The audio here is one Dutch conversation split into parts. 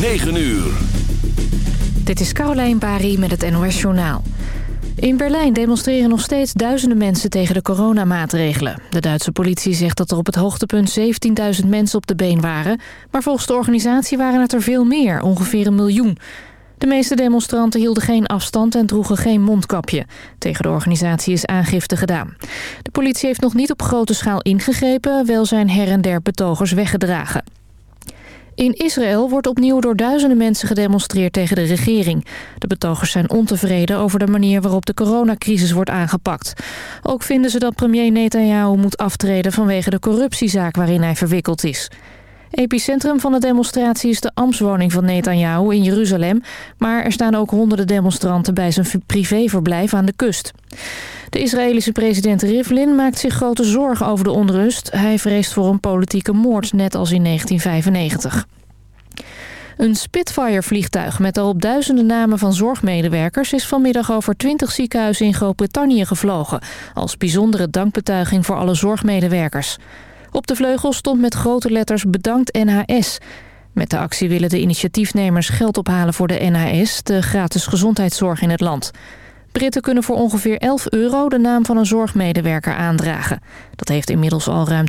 9 uur. Dit is Caroline Bari met het NOS Journaal. In Berlijn demonstreren nog steeds duizenden mensen tegen de coronamaatregelen. De Duitse politie zegt dat er op het hoogtepunt 17.000 mensen op de been waren. Maar volgens de organisatie waren het er veel meer, ongeveer een miljoen. De meeste demonstranten hielden geen afstand en droegen geen mondkapje. Tegen de organisatie is aangifte gedaan. De politie heeft nog niet op grote schaal ingegrepen, wel zijn her en der betogers weggedragen. In Israël wordt opnieuw door duizenden mensen gedemonstreerd tegen de regering. De betogers zijn ontevreden over de manier waarop de coronacrisis wordt aangepakt. Ook vinden ze dat premier Netanyahu moet aftreden vanwege de corruptiezaak waarin hij verwikkeld is. Epicentrum van de demonstratie is de ambtswoning van Netanyahu in Jeruzalem... maar er staan ook honderden demonstranten bij zijn privéverblijf aan de kust. De Israëlische president Rivlin maakt zich grote zorgen over de onrust. Hij vreest voor een politieke moord, net als in 1995. Een Spitfire-vliegtuig met daarop duizenden namen van zorgmedewerkers... is vanmiddag over 20 ziekenhuizen in Groot-Brittannië gevlogen... als bijzondere dankbetuiging voor alle zorgmedewerkers. Op de vleugel stond met grote letters bedankt NHS. Met de actie willen de initiatiefnemers geld ophalen voor de NHS... de gratis gezondheidszorg in het land. Britten kunnen voor ongeveer 11 euro de naam van een zorgmedewerker aandragen. Dat heeft inmiddels al ruim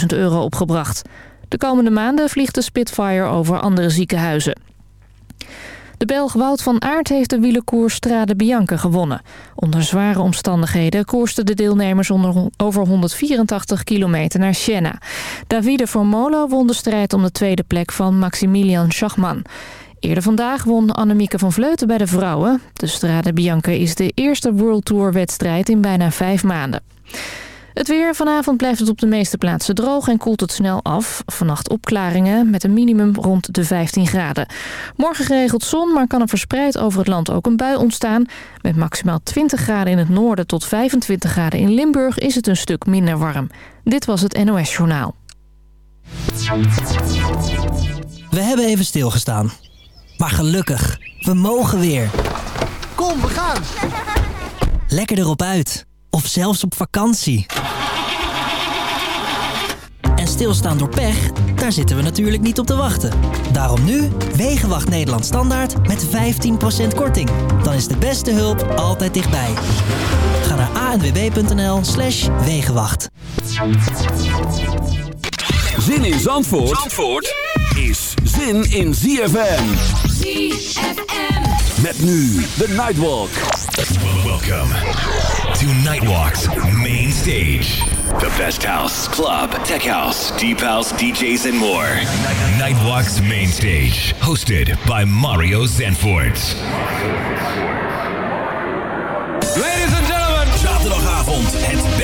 20.000 euro opgebracht. De komende maanden vliegt de Spitfire over andere ziekenhuizen. De Belg Wout van Aert heeft de wielerkoers Strade Bianca gewonnen. Onder zware omstandigheden koersten de deelnemers onder, over 184 kilometer naar Siena. Davide Formolo won de strijd om de tweede plek van Maximilian Schachman. Eerder vandaag won Annemieke van Vleuten bij de vrouwen. De Strade Bianca is de eerste World Tour wedstrijd in bijna vijf maanden. Het weer. Vanavond blijft het op de meeste plaatsen droog en koelt het snel af. Vannacht opklaringen met een minimum rond de 15 graden. Morgen geregeld zon, maar kan er verspreid over het land ook een bui ontstaan. Met maximaal 20 graden in het noorden tot 25 graden in Limburg is het een stuk minder warm. Dit was het NOS Journaal. We hebben even stilgestaan. Maar gelukkig, we mogen weer. Kom, we gaan! Lekker erop uit. Of zelfs op vakantie. En stilstaan door pech, daar zitten we natuurlijk niet op te wachten. Daarom nu Wegenwacht Nederland Standaard met 15% korting. Dan is de beste hulp altijd dichtbij. Ga naar anwb.nl slash Wegenwacht. Zin in Zandvoort, Zandvoort is zin in ZFM. ZFM. Met nu de Nightwalk. Welcome to Nightwalk's main stage. The best house, club, tech house, deep house, DJs, and more. Nightwalk's main stage, hosted by Mario Zanfort. Ladies and gentlemen. Zaterdagavond, het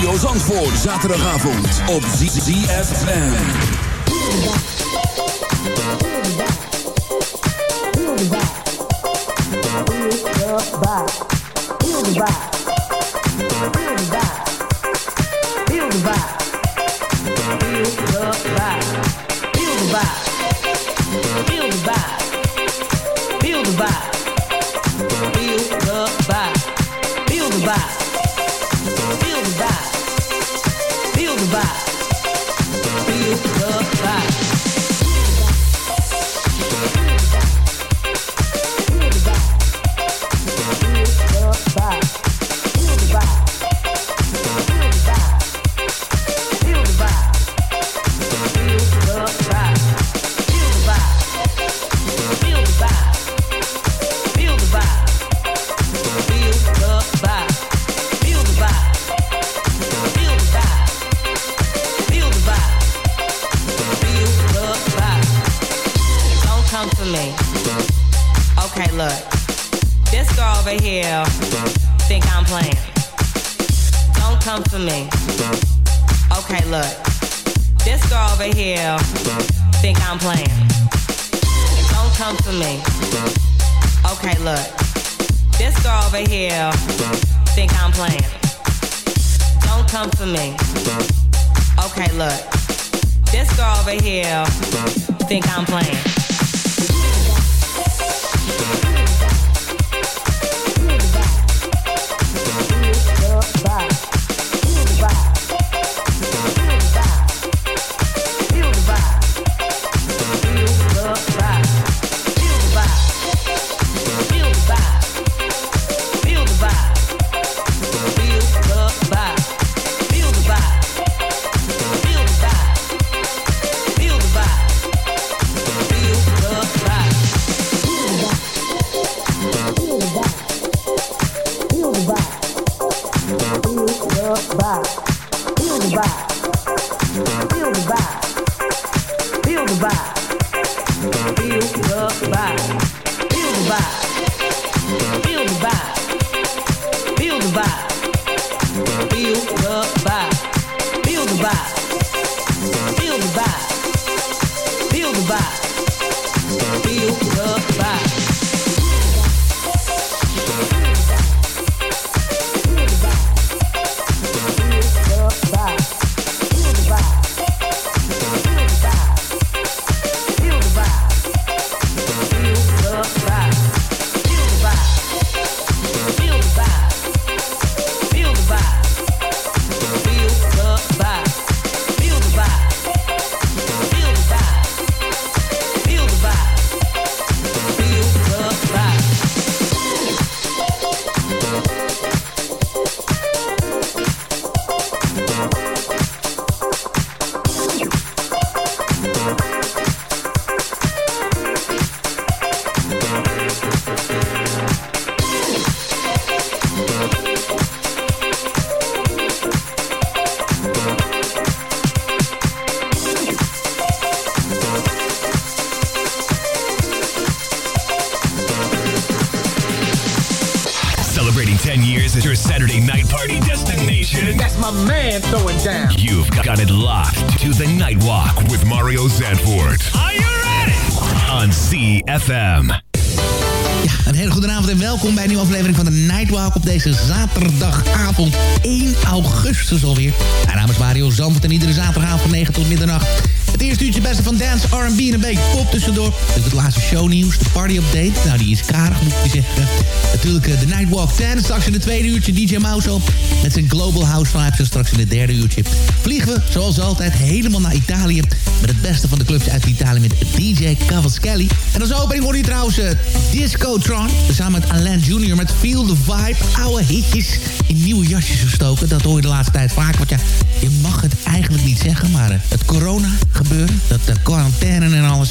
Mario Zandvoort. Zaterdagavond op ZFM. Feel girl over here think I'm playing. Deze zaterdagavond 1 augustus alweer. Mijn naam is Mario Zandvoort en iedere zaterdagavond van 9 tot middernacht. Het eerste uurtje beste van dance, R&B en een beetje pop tussendoor. Dus het laatste shownieuws, de party update. Nou, die is karig moet ik zeggen. Natuurlijk uh, de Nightwalk 10. Straks in het tweede uurtje DJ Mouse op. Met zijn Global House Vibes. En straks in het derde uurtje vliegen we, zoals altijd, helemaal naar Italië. Met het beste van de clubs uit Italië met DJ Cavaschelli. En als opening hoor je trouwens uh, Discotron. Samen met Alain Jr. met Feel the Vibe. Oude hitjes in nieuwe jasjes gestoken. Dat hoor je de laatste tijd vaak. Want ja, je mag het eigenlijk niet zeggen. Maar uh, het corona gebeuren, dat de quarantaine en alles...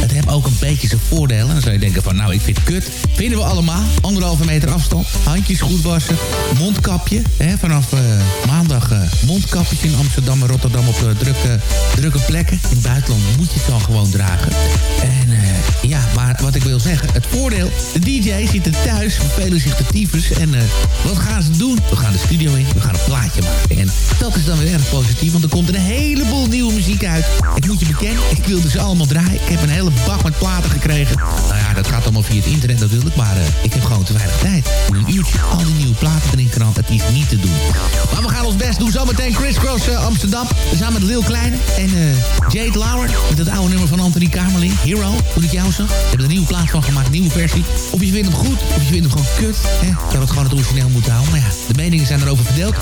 het heeft ook een beetje zijn voordelen. Dan zou je denken van, nou, ik vind het kut. Vinden we allemaal. Anderhalve meter afstand. Handjes goed wassen. Mondkapje. Hè, vanaf uh, maandag uh, mondkapjes in Amsterdam en Rotterdam op drukke, drukke plekken. In het buitenland moet je het dan gewoon dragen. En ja, maar wat ik wil zeggen, het voordeel... de DJ's zitten thuis, vervelen zich de tyfus. En wat gaan ze doen? We gaan de studio in, we gaan een plaatje maken. En dat is dan weer erg positief, want er komt een heleboel nieuwe muziek uit. Ik moet je bekennen, ik wilde ze allemaal draaien. Ik heb een hele bak met platen gekregen. Nou ja, dat gaat allemaal via het internet natuurlijk, maar uh, ik heb gewoon te weinig tijd. Om een uurtje al die nieuwe platen erin knallen, het is niet te doen. Maar we gaan ons best doen. Zometeen Chris Cross uh, Amsterdam. Samen met Lil Kleine en uh, Jade Lauer. Met het oude nummer van Anthony Kamerling. Hero, hoe ik jou zag. We hebben er een nieuwe plaat van gemaakt, nieuwe versie. Of je vindt hem goed, of je vindt hem gewoon kut. Hè? Dat het gewoon het origineel moeten houden. Maar ja, de meningen zijn erover verdeeld.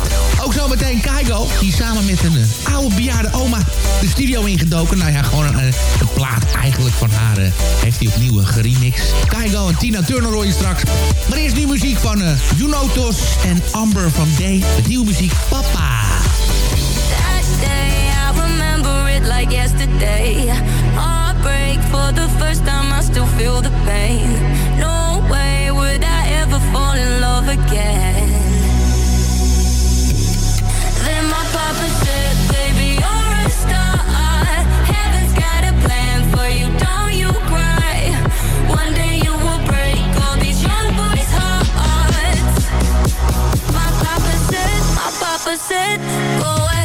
Ook zometeen Kaigo, die samen met een oude bejaarde oma de studio ingedoken. Nou ja, gewoon een, een plaat eigenlijk van haar uh, heeft hij opnieuw geremixed. Kaigo en Tina Turner hoor straks. Maar eerst nu muziek van uh, Junotos en Amber van Day. Met nieuwe muziek Papa. Like yesterday. Heartbreak for the first time I still feel the pain. No way would I ever fall in love again. opposite. Go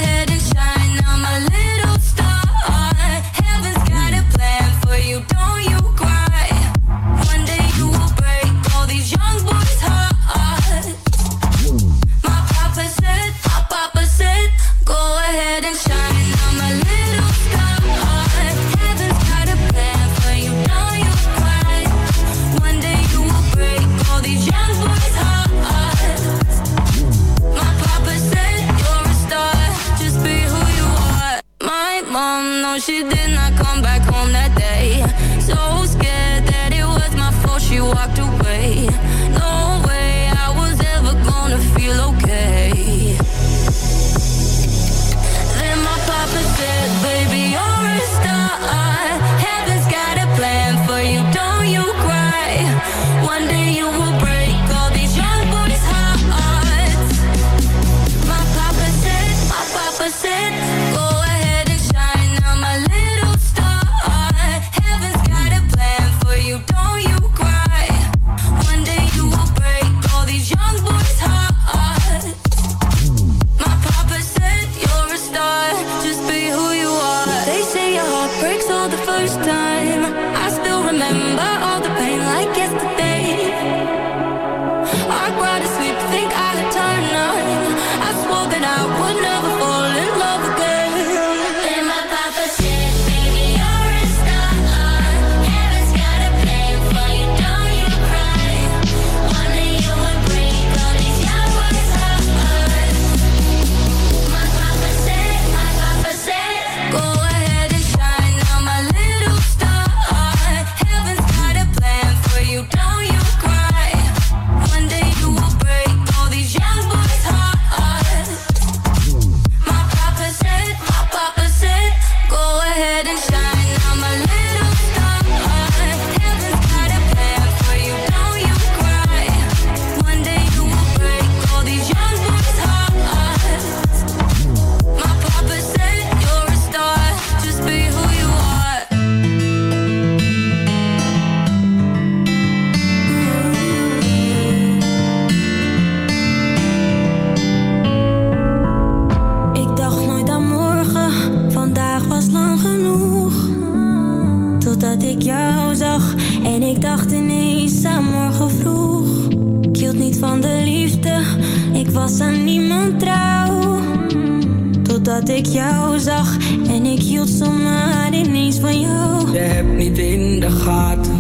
de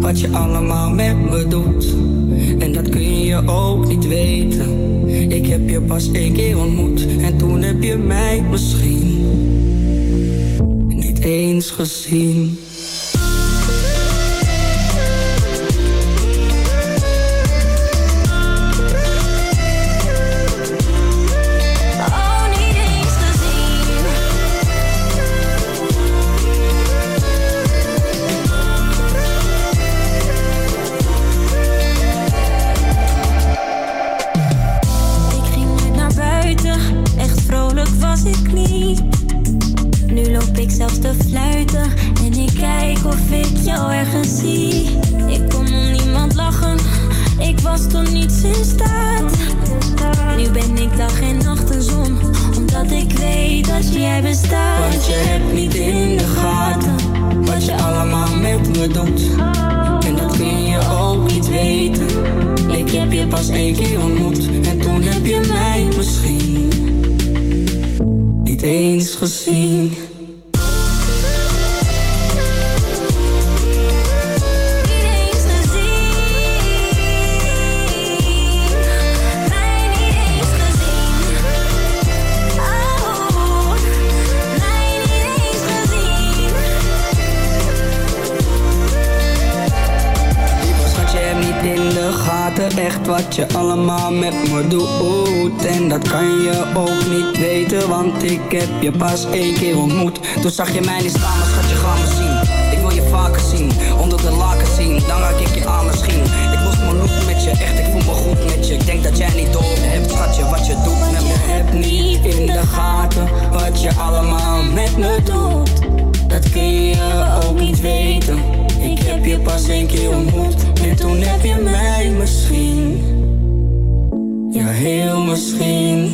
wat je allemaal met me doet. En dat kun je ook niet weten. Ik heb je pas één keer ontmoet en toen heb je mij misschien niet eens gezien. want ik heb je pas één keer ontmoet. Toen zag je mij niet staan, maar schat je gaan me zien. Ik wil je vaker zien, onder de laken zien. Dan raak ik je aan misschien. Ik was me look met je, echt ik voel me goed met je. Ik denk dat jij niet door hebt, schatje, wat je doet met me. Niet in de gaten, wat je allemaal met me doet. Dat kun je ook niet weten. Ik heb je pas één keer ontmoet. En toen heb je mij misschien. Ja, heel misschien.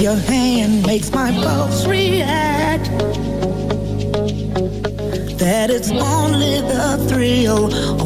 your hand makes my pulse react. That it's only the thrill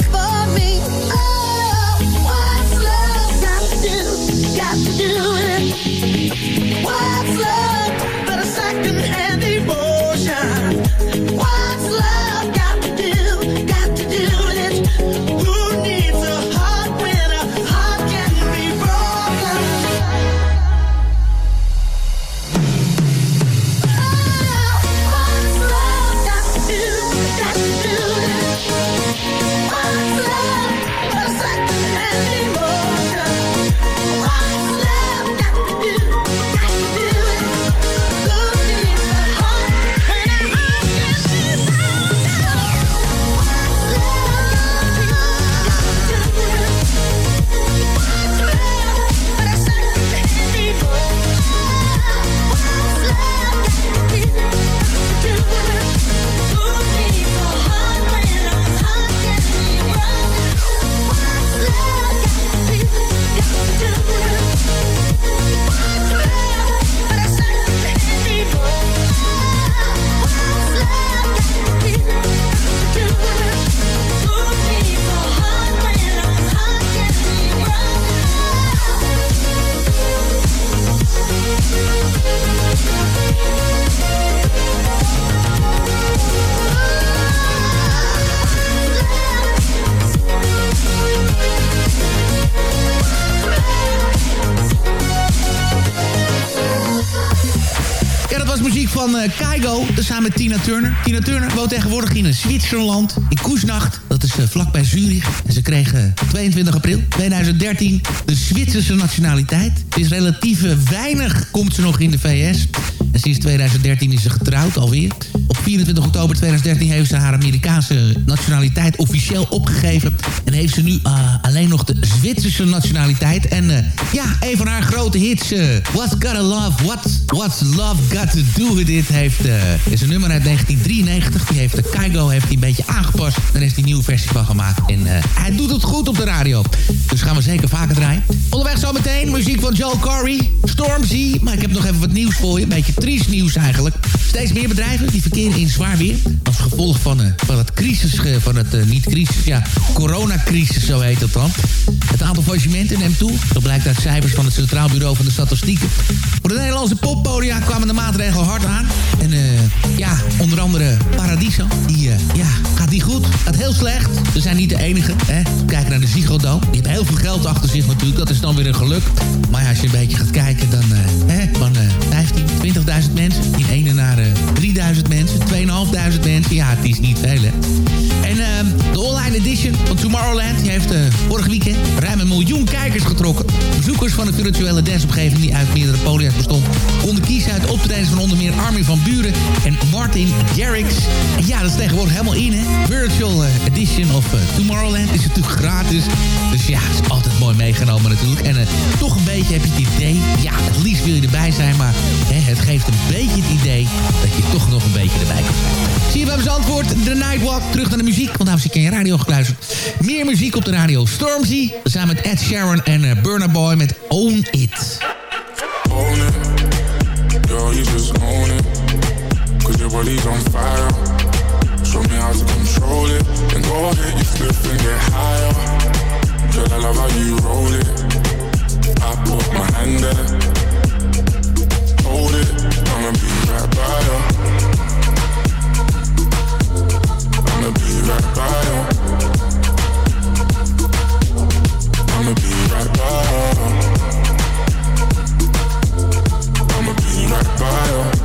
van eh, Kaigo, eh, samen met Tina Turner. Tina Turner woont tegenwoordig in eh, Zwitserland, in Koesnacht. Dat is vlakbij Zurich. En ze kregen 22 april 2013 de Zwitserse nationaliteit. Het is relatief weinig, komt ze nog in de VS. En sinds 2013 is ze getrouwd alweer. Op 24 oktober 2013 heeft ze haar Amerikaanse nationaliteit officieel opgegeven. En heeft ze nu uh, alleen nog de Zwitserse nationaliteit. En uh, ja, een van haar grote hits, uh, What's Gotta Love, What, What's Love Got To Do With It, heeft, is een nummer uit 1993. Die heeft de Kaigo heeft die een beetje aangepast. Daar is die nieuwe versie van gemaakt. En hij doet het goed op de radio. Dus gaan we zeker vaker draaien. Onderweg zometeen muziek van Joel Corey, Stormzy. Maar ik heb nog even wat nieuws voor je. Een beetje triest nieuws eigenlijk. Steeds meer bedrijven die verkeren in zwaar weer. Als gevolg van, uh, van het crisis, van het uh, niet crisis, ja, coronacrisis, zo heet het dan. Het aantal faillissementen neemt toe. Dat blijkt uit cijfers van het Centraal Bureau van de Statistieken. Voor de Nederlandse poppodia kwamen de maatregelen hard aan. En ja, onder andere Paradiso. Die ja, gaat niet goed. Gaat heel slecht. Ze zijn niet de enige. Hè. Kijk naar de Ziggo. Die hebben heel veel geld achter zich natuurlijk. Dat is dan weer een geluk. Maar als je een beetje gaat kijken, dan hè, van 15, 20.000 mensen. Die ene naar 3000 mensen. 2500 mensen. Ja, het is niet veel, hè. En uh, de online edition van Tomorrowland... die heeft uh, vorig weekend ruim een miljoen kijkers getrokken. Bezoekers van de virtuele danceomgeving... die uit meerdere podia's bestond... konden kiezen uit optredens van onder meer Armin van Buren... en Martin Garrix. En ja, dat is tegenwoordig helemaal in, hè. Virtual uh, edition of Tomorrowland is natuurlijk gratis. Dus ja, mooi meegenomen natuurlijk. En toch een beetje heb je het idee... ja, het liefst wil je erbij zijn... maar hè, het geeft een beetje het idee... dat je toch nog een beetje erbij kan zijn. Zie je bij antwoord, The Nightwalk. Terug naar de muziek, want dames en heren, radio gekluisterd. Meer muziek op de radio. Stormzy, samen met Ed Sheeran en uh, Burna Boy met Own It. Own it, you just own it. Your body's on fire. Show me how control it. And go ahead, you slip and. Girl, I love how you roll it. I put my hand there. Hold it, I'ma be right by you. I'ma be right by you. I'ma be right by you. I'ma be right by you.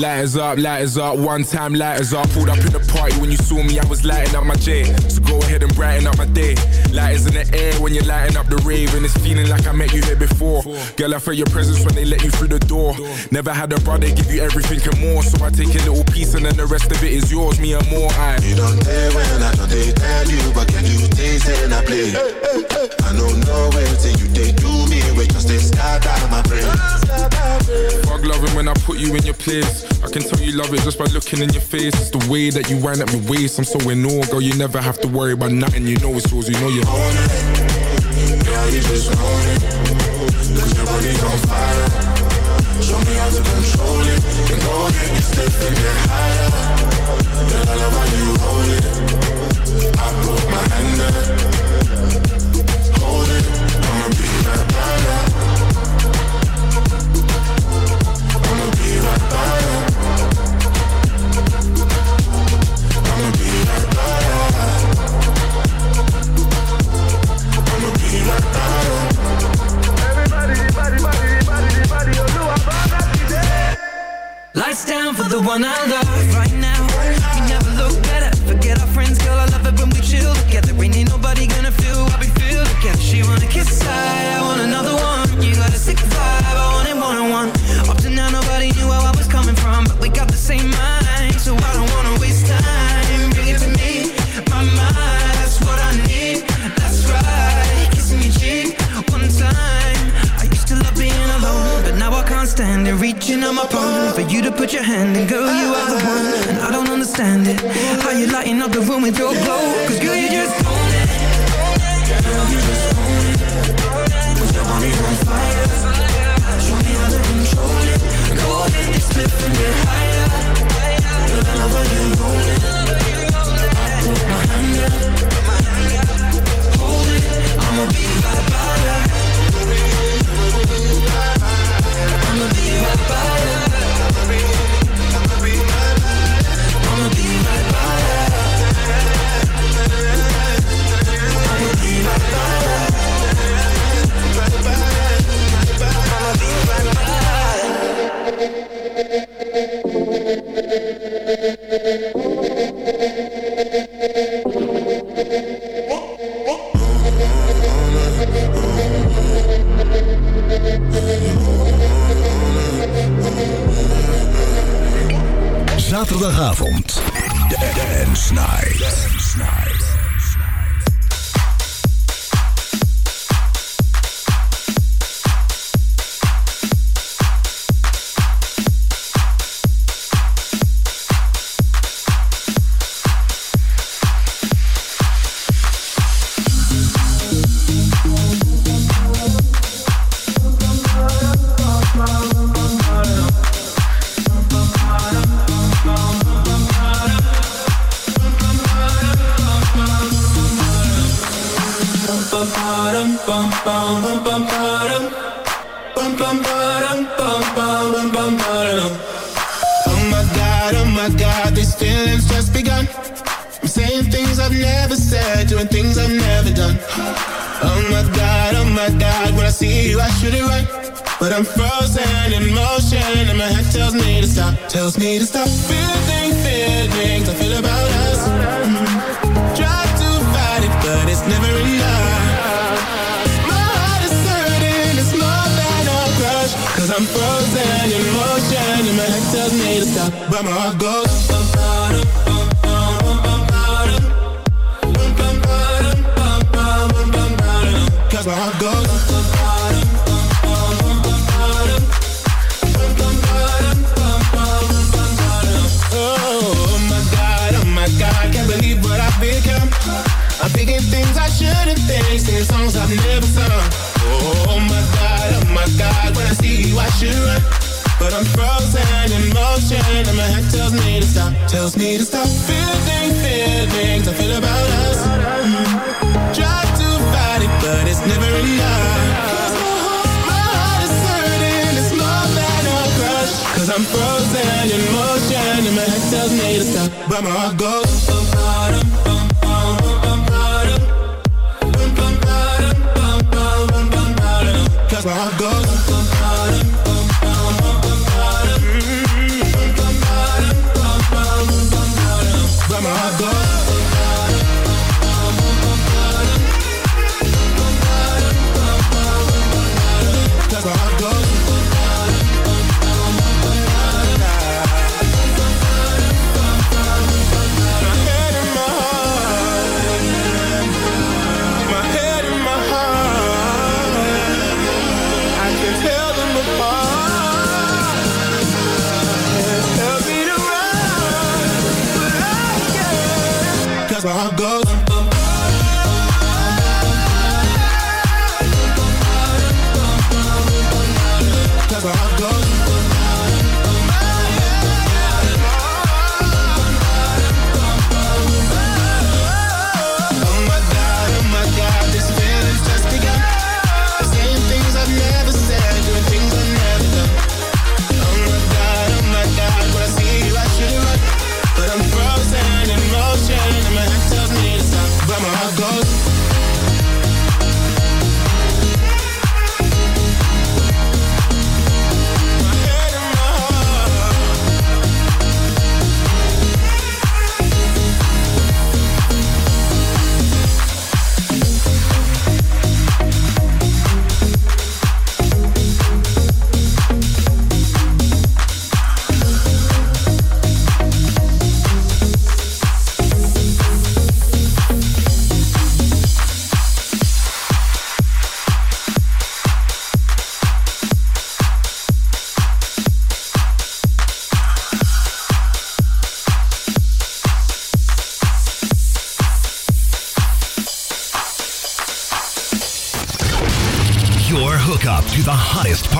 Lighters up, lighters up, one time lighters up. Pulled up in the party when you saw me, I was lighting up my J. So go ahead and brighten up my day. Lighters in the air when you're lighting up the rave, and it's feeling like I met you here before. Girl, I felt your presence when they let you through the door. Never had a brother give you everything and more, so I take a little piece and then the rest of it is yours, me and more. I. You don't tell when I don't they tell you, but can you taste and I play? I don't know when till you they do me, wait just they start out my brain. Fuck loving when I put you in your place. I can tell you love it just by looking in your face. It's the way that you wind up your waist. I'm so in awe, girl. You never have to worry about nothing. You know it's yours. You know you own it. Girl, you just own it. Cause your body's on fire. Show me how to control it. Go ahead and step and get higher. Girl, I love how you hold it. I put my hand there. I'm frozen in motion and my head tells me to stop. But my heart goes. Cause my heart goes.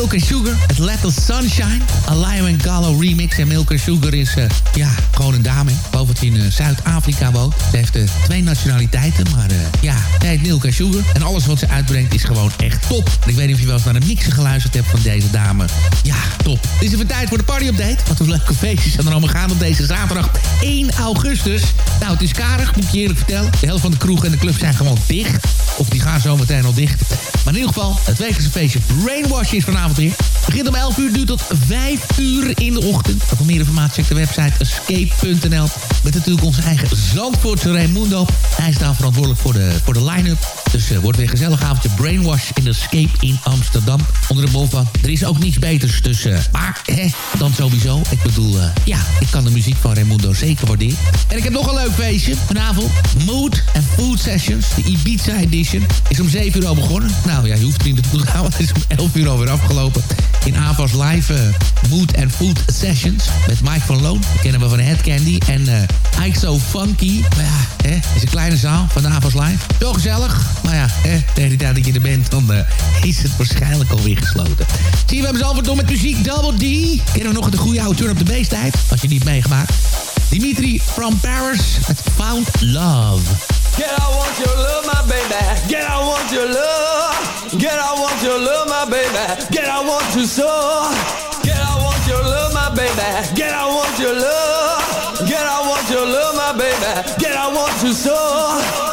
Milk Sugar. Het Little Sunshine. A Lion Gallo remix. En Milk Sugar is, eh, ja, gewoon een dame. In eh, Zuid-Afrika woont. Ze heeft eh, twee nationaliteiten. Maar ja, zij heet Milk Sugar. En alles wat ze uitbrengt is gewoon echt top. Ik weet niet of je wel eens naar een mixen geluisterd hebt van deze dame. Ja, top. Het is even tijd voor de party-update. Wat een leuke feestjes zijn er allemaal gaan op deze zaterdag 1 augustus. Nou, het is karig, moet je eerlijk vertellen. De helft van de kroeg en de club zijn gewoon dicht. Of die gaan zo meteen al dicht. Maar in ieder geval, het wekelijkse feestje Brainwash is vanavond weer. Begint om 11 uur, duurt tot 5 uur in de ochtend. Voor meer informatie check de website escape.nl. Met natuurlijk onze eigen Zandvoortse Raimundo. Hij is daar verantwoordelijk voor de, voor de line-up. Dus het wordt weer een gezellig avondje Brainwash in Escape in Amsterdam. Onder de bol van, er is ook niets beters. Dus, eh, maar, hè, dan sowieso. Ik bedoel, eh, ja, ik kan de muziek van Raimundo zeker waarderen. En ik heb nog een leuk feestje. Vanavond, Mood and Food Sessions. De Ibiza Edition. Is om 7 uur al begonnen. Nou ja, je hoeft niet naartoe te gaan, want het is om 11 uur alweer afgelopen. In AVAS Live eh, Mood and Food Sessions. Met Mike van Loon. Kennen we van Head Candy. En eh Ike So Funky. Maar ja, hè, is een kleine zaal van de AVAS Live. Wel gezellig. Maar ja, hè, tegen die tijd dat je er bent, dan eh, is het waarschijnlijk alweer gesloten. Zie we hebben ze altijd door met muziek. Double D. Kennen we nog de goede oude turn op de base tijd? Als je niet meegemaakt. Dimitri from Paris met Found Love. Get I want your love, my baby. Get I want your love. Get I want your love, my baby. Get I want you so. Get I want your love, my baby. Get I want your love. Get I want your love, my baby. Get I want you so.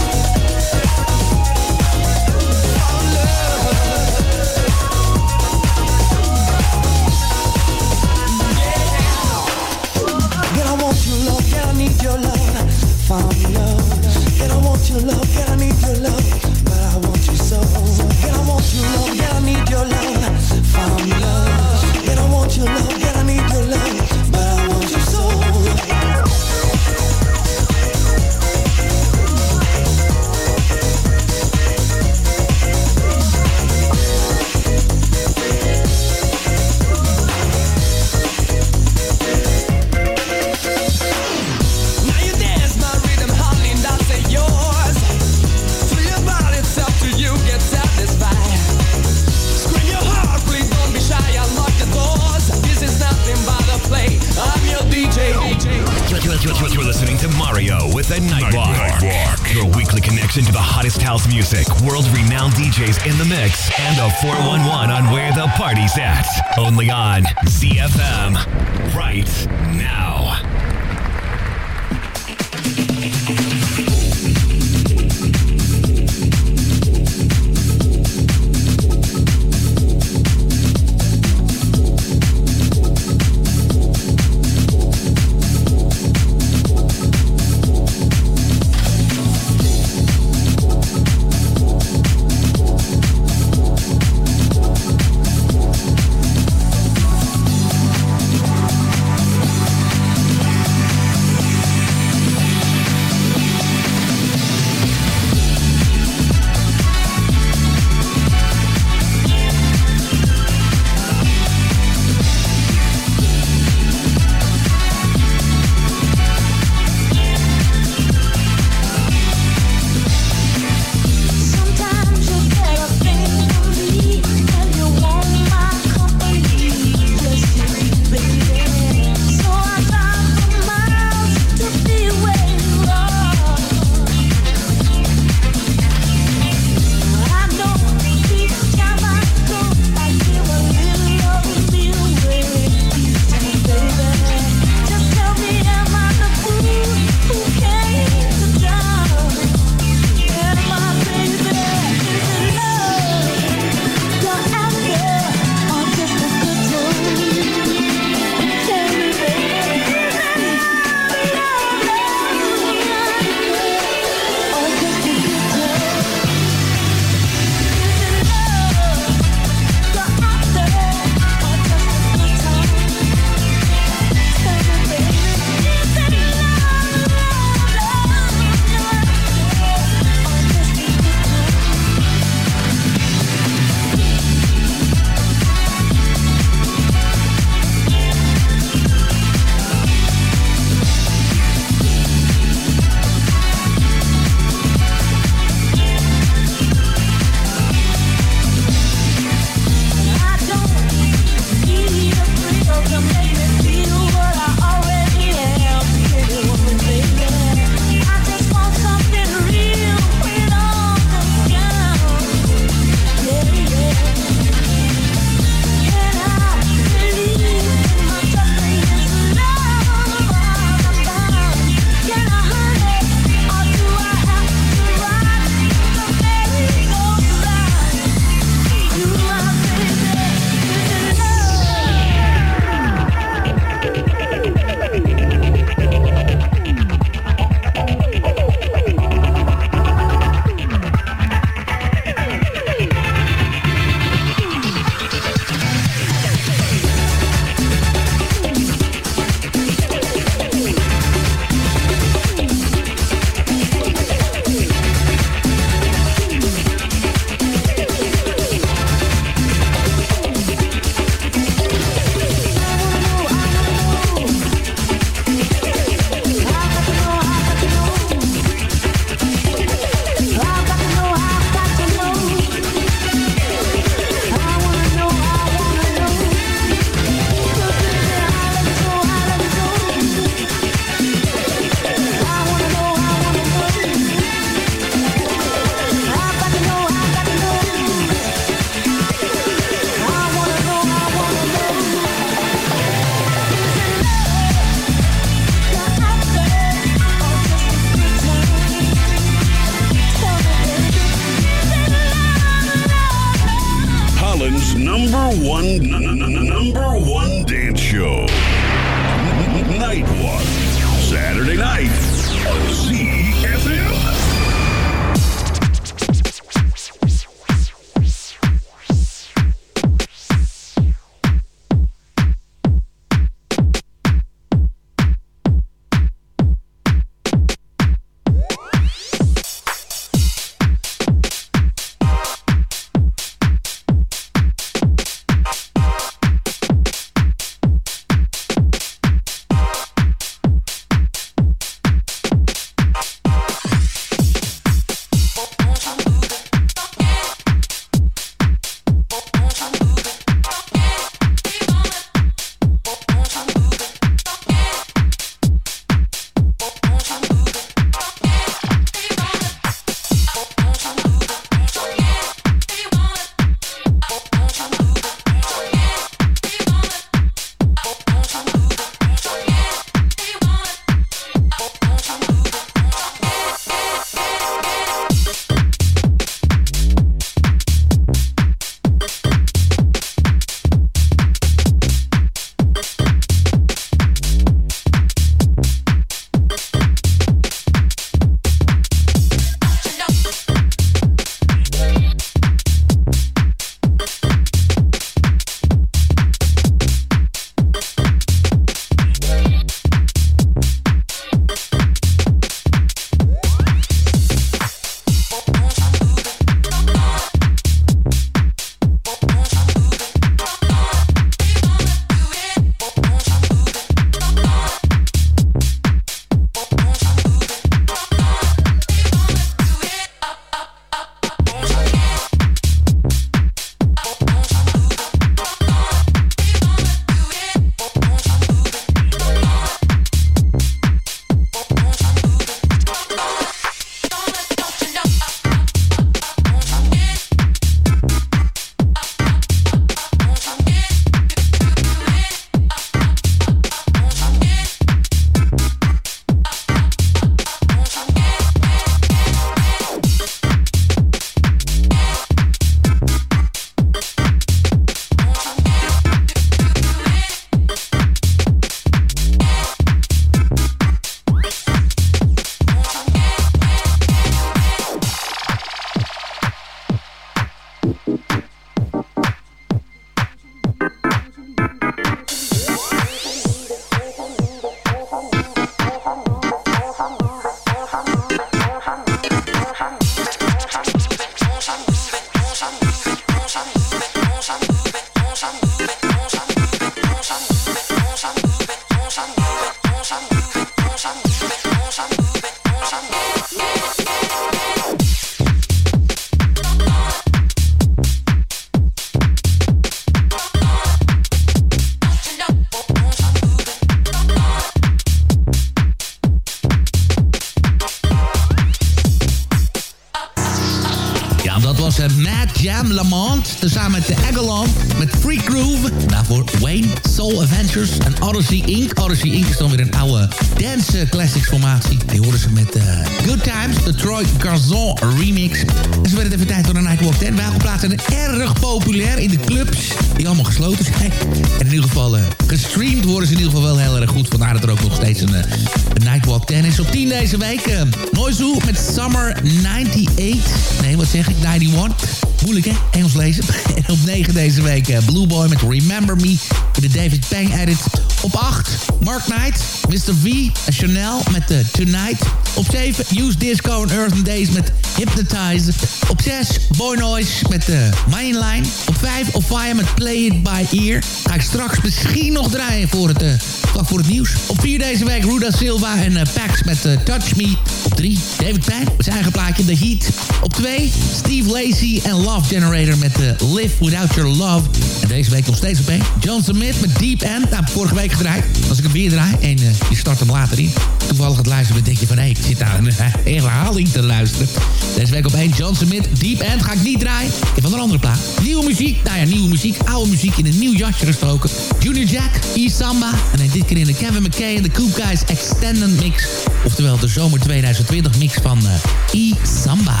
Nog steeds een, eh, een Nightwalk 10 is. Op 10 deze week. Uh, Noizu met Summer 98. Nee, wat zeg ik? 91. Moeilijk hè, Engels lezen. En op 9 deze week uh, Blue Boy met Remember Me. In de David Pang edit. Op 8 Mark Knight, Mr. V en Chanel met uh, Tonight. Op 7 Use Disco and Earth and Days met Hypnotize. Op 6 Boy Noise met uh, Mainline. Op 5 Of Fire met Play It By Ear. Ga ik straks misschien nog draaien voor het, uh, voor het nieuws. Op 4 deze week Ruda Silva en uh, Pax met uh, Touch Me. Op 3 David met zijn eigen plaatje The Heat. Op 2 Steve Lacey en Love Generator met Live Without Your Love. En deze week nog steeds op 1 John Smith met Deep End. Nou, vorige week gedraaid. Als ik hem weer draai en uh, je start hem later in. Toevallig het luisteren denk je van... hé, ik zit daar een uh, herhaling te luisteren. Deze week op 1 John Smith, Deep End ga ik niet draaien. Ik heb een andere plaat. Nieuwe muziek, nou ja, nieuwe muziek. Oude muziek in een nieuw jasje gestoken. Junior Jack, E-Samba. En dit keer in de Kevin McKay en de Cool Guys Extended Mix. Oftewel de zomer 2020 mix van uh, E-Samba.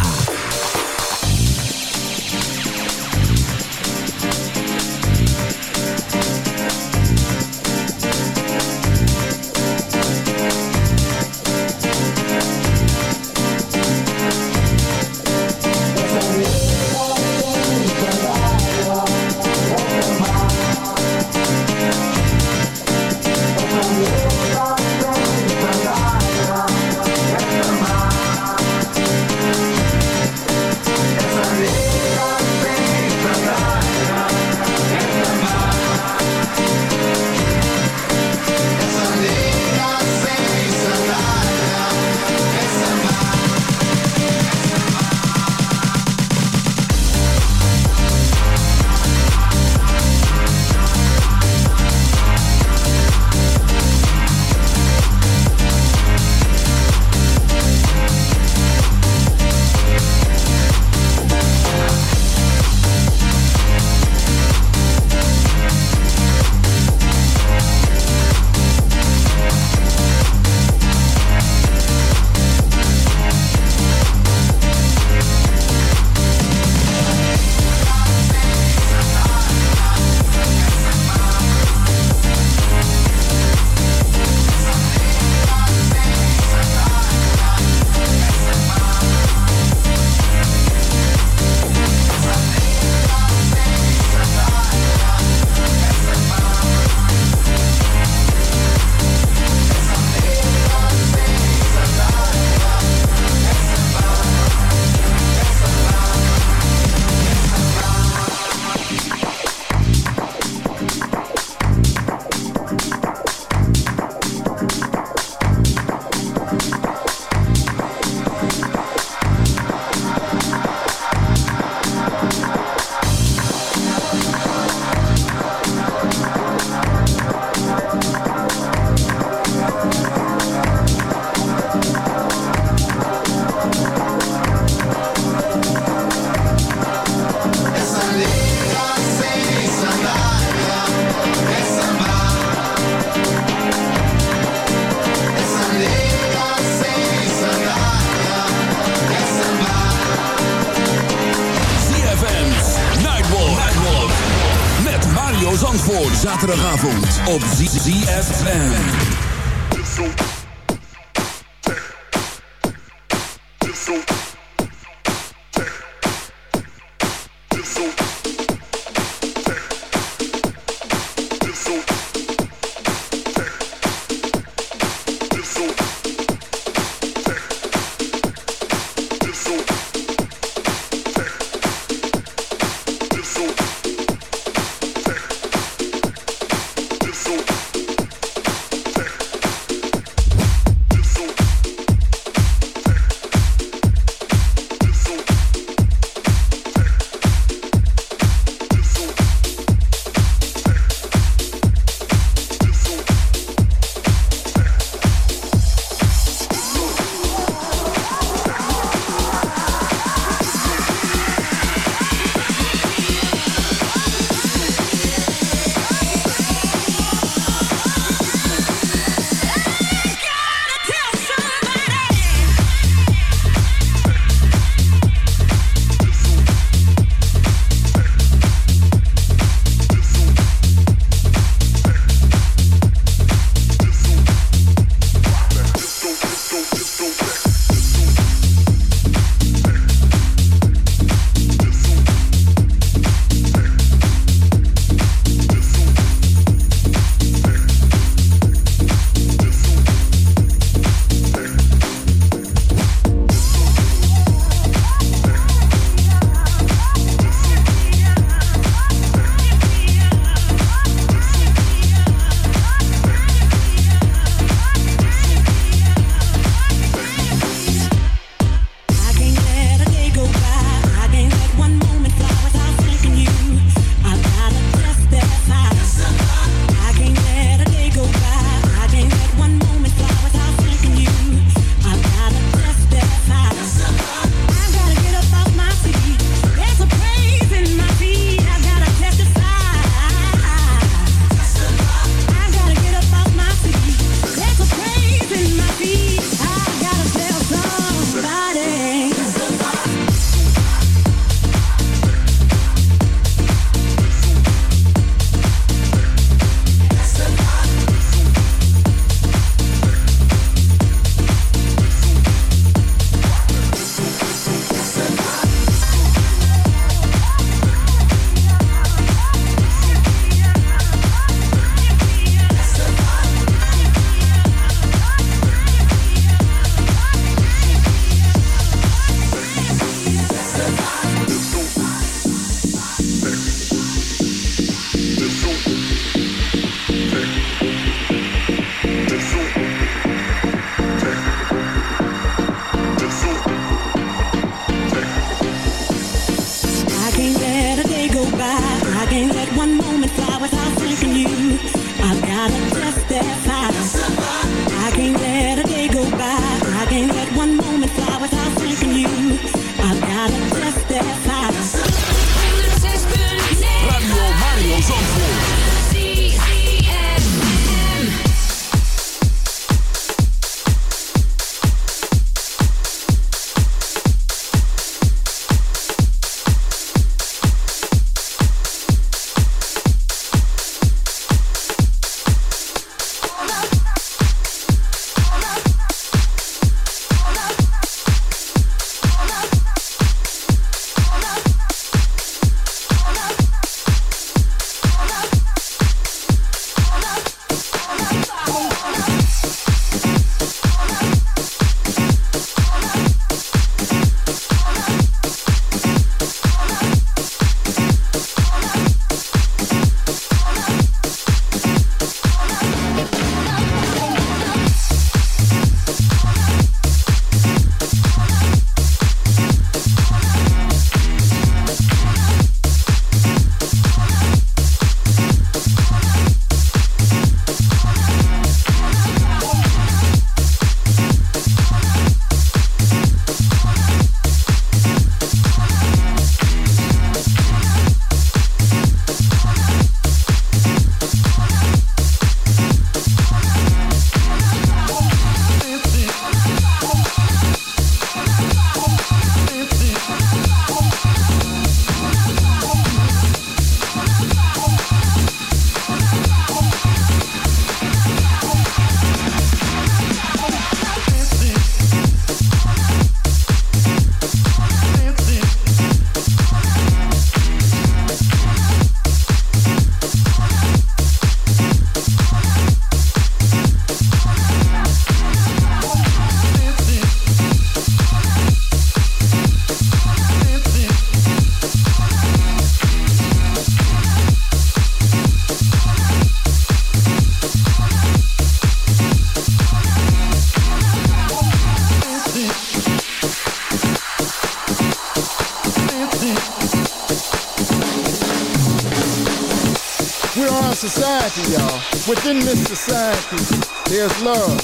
We're our society, y'all. Within this society, there's love.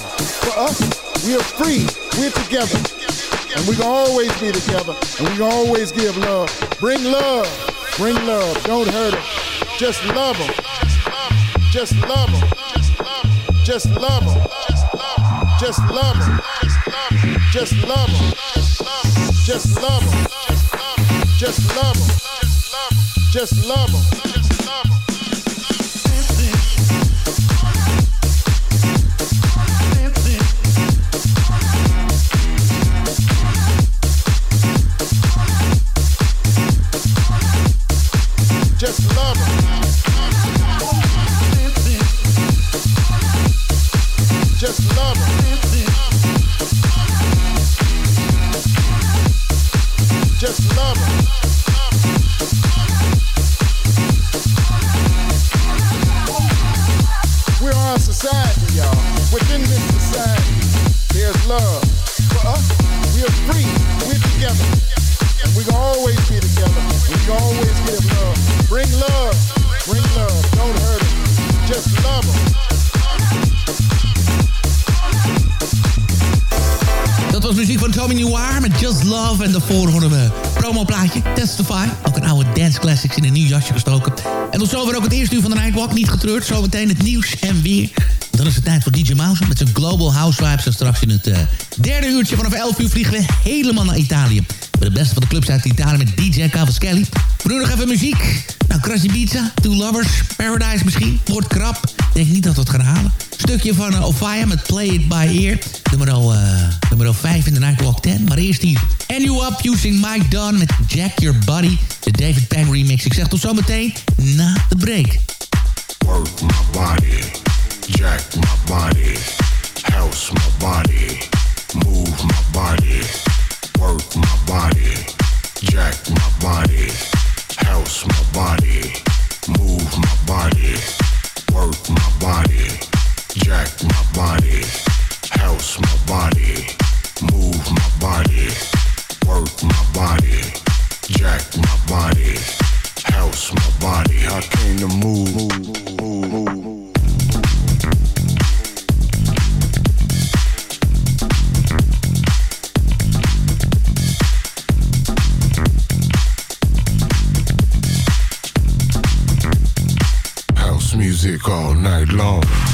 For us, we are free. We're together. And we can always be together. And we can always give love. Bring love. Bring love. Don't hurt them. Just love them. Just love them. Just love them. Just love them. Just love them. Just love them. Just love them. Just love them. Niet getreurd, zometeen het nieuws en weer. Dan is het tijd voor DJ Mouse met zijn Global House Vibes. En straks in het eh, derde uurtje vanaf 11 uur vliegen we helemaal naar Italië. Met de beste van de clubs uit Italië met DJ Cavaschelli. We doen nog even muziek. Nou, Crazy Pizza, Two Lovers, Paradise misschien, Port Krab. Denk niet dat we het gaan halen. Stukje van uh, met Play It By Ear. Nummer, uh, nummer 5 in de Nightwalk 10. Maar eerst hier. And You Up using Mike Dunn met Jack Your Body. De David Penn remix. Ik zeg tot zometeen na de break. Work my body, jack my body, house my body, move my body, work my body, jack my body, house my body, move my body, work my body, jack my body, house my body, move my body, work my body, jack my body, house my body. I came to move. House music all night long.